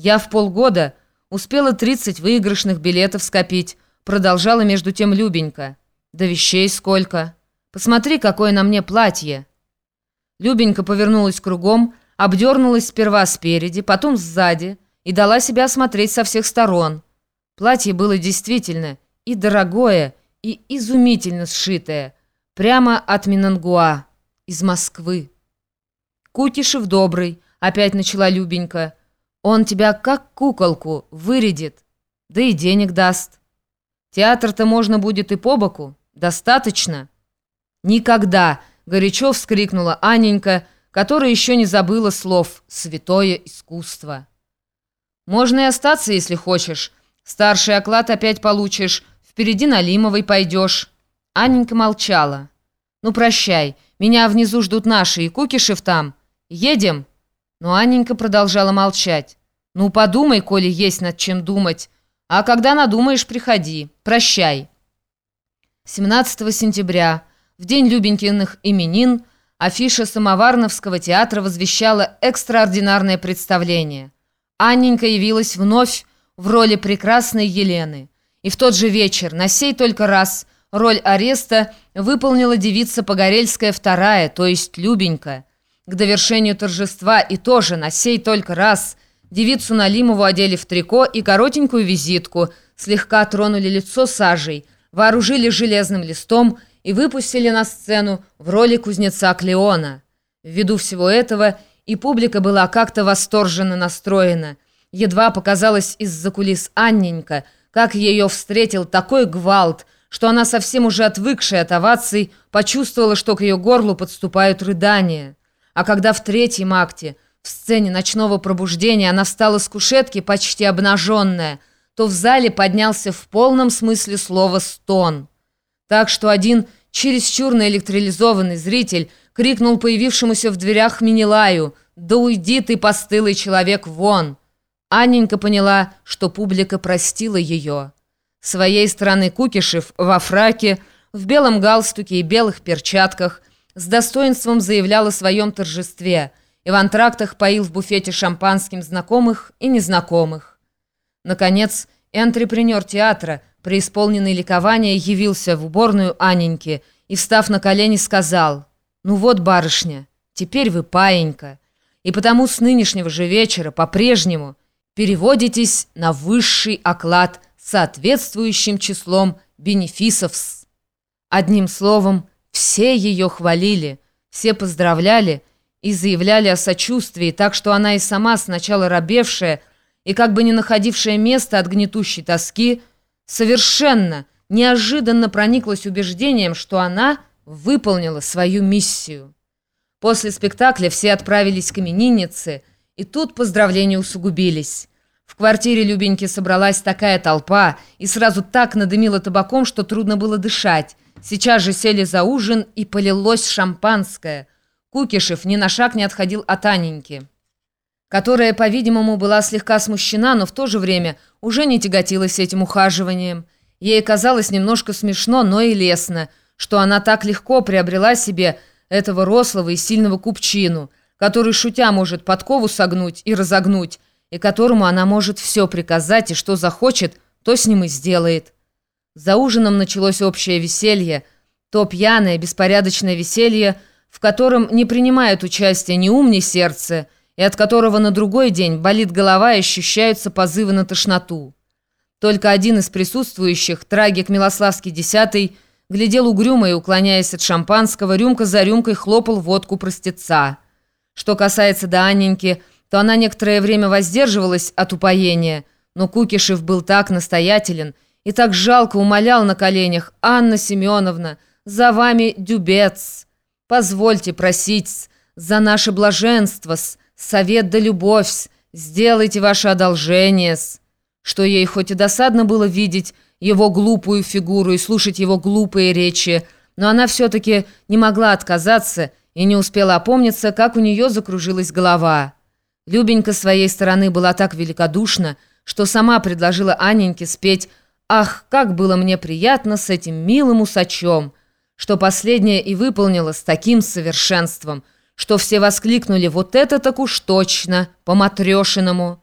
Я в полгода успела 30 выигрышных билетов скопить, продолжала между тем Любенька. Да вещей сколько. Посмотри, какое на мне платье. Любенька повернулась кругом, обдернулась сперва спереди, потом сзади и дала себя осмотреть со всех сторон. Платье было действительно и дорогое, и изумительно сшитое, прямо от Минангуа, из Москвы. «Кукишев добрый», — опять начала Любенька. «Он тебя как куколку вырядит, да и денег даст. Театр-то можно будет и по боку, достаточно». «Никогда!» — горячо вскрикнула Аненька, которая еще не забыла слов «святое искусство». «Можно и остаться, если хочешь. Старший оклад опять получишь. Впереди Налимовой пойдешь». Аненька молчала. «Ну, прощай. Меня внизу ждут наши, и Кукишев там. Едем?» Но Анненька продолжала молчать. «Ну, подумай, коли есть над чем думать. А когда надумаешь, приходи. Прощай». 17 сентября, в день Любенькиных именин, афиша Самоварновского театра возвещала экстраординарное представление. Анненька явилась вновь в роли прекрасной Елены. И в тот же вечер, на сей только раз, роль ареста выполнила девица Погорельская вторая, то есть Любенька. К довершению торжества и тоже на сей только раз девицу Налимову одели в трико и коротенькую визитку, слегка тронули лицо сажей, вооружили железным листом и выпустили на сцену в роли кузнеца Клеона. Ввиду всего этого и публика была как-то восторженно настроена. Едва показалась из-за кулис Анненька, как ее встретил такой гвалт, что она совсем уже отвыкшая от оваций почувствовала, что к ее горлу подступают рыдания. А когда в третьем акте, в сцене ночного пробуждения, она встала с кушетки, почти обнаженная, то в зале поднялся в полном смысле слова «стон». Так что один чересчур наэлектролизованный зритель крикнул появившемуся в дверях Минилаю «Да уйди ты, постылый человек, вон!» Анненька поняла, что публика простила ее. Своей стороны Кукишев во фраке, в белом галстуке и белых перчатках – с достоинством заявлял о своем торжестве и в антрактах поил в буфете шампанским знакомых и незнакомых. Наконец, и антрепренер театра, преисполненный ликования, явился в уборную Аненьки и, встав на колени, сказал «Ну вот, барышня, теперь вы паенька, и потому с нынешнего же вечера по-прежнему переводитесь на высший оклад соответствующим числом бенефисов. Одним словом, все ее хвалили, все поздравляли и заявляли о сочувствии, так что она и сама, сначала робевшая и как бы не находившая места от гнетущей тоски, совершенно неожиданно прониклась убеждением, что она выполнила свою миссию. После спектакля все отправились к имениннице, и тут поздравления усугубились. В квартире Любеньки собралась такая толпа и сразу так надымила табаком, что трудно было дышать. Сейчас же сели за ужин, и полилось шампанское. Кукишев ни на шаг не отходил от Аненьки, которая, по-видимому, была слегка смущена, но в то же время уже не тяготилась этим ухаживанием. Ей казалось немножко смешно, но и лестно, что она так легко приобрела себе этого рослого и сильного купчину, который, шутя, может подкову согнуть и разогнуть, и которому она может все приказать, и что захочет, то с ним и сделает. За ужином началось общее веселье, то пьяное, беспорядочное веселье, в котором не принимает участие ни ум, ни сердце, и от которого на другой день болит голова и ощущаются позывы на тошноту. Только один из присутствующих, трагик Милославский Десятый, глядел угрюмо и, уклоняясь от шампанского, рюмка за рюмкой хлопал водку простеца. Что касается до Анненьки, то она некоторое время воздерживалась от упоения, но Кукишев был так настоятелен – и так жалко умолял на коленях, «Анна Семеновна, за вами дюбец, позвольте просить за наше блаженство, совет да любовь, сделайте ваше одолжение -с. Что ей хоть и досадно было видеть его глупую фигуру и слушать его глупые речи, но она все-таки не могла отказаться и не успела опомниться, как у нее закружилась голова. Любенька с своей стороны была так великодушна, что сама предложила Анненьке спеть Ах, как было мне приятно с этим милым усачом, что последнее и выполнило с таким совершенством, что все воскликнули «Вот это так уж точно, по-матрешиному!»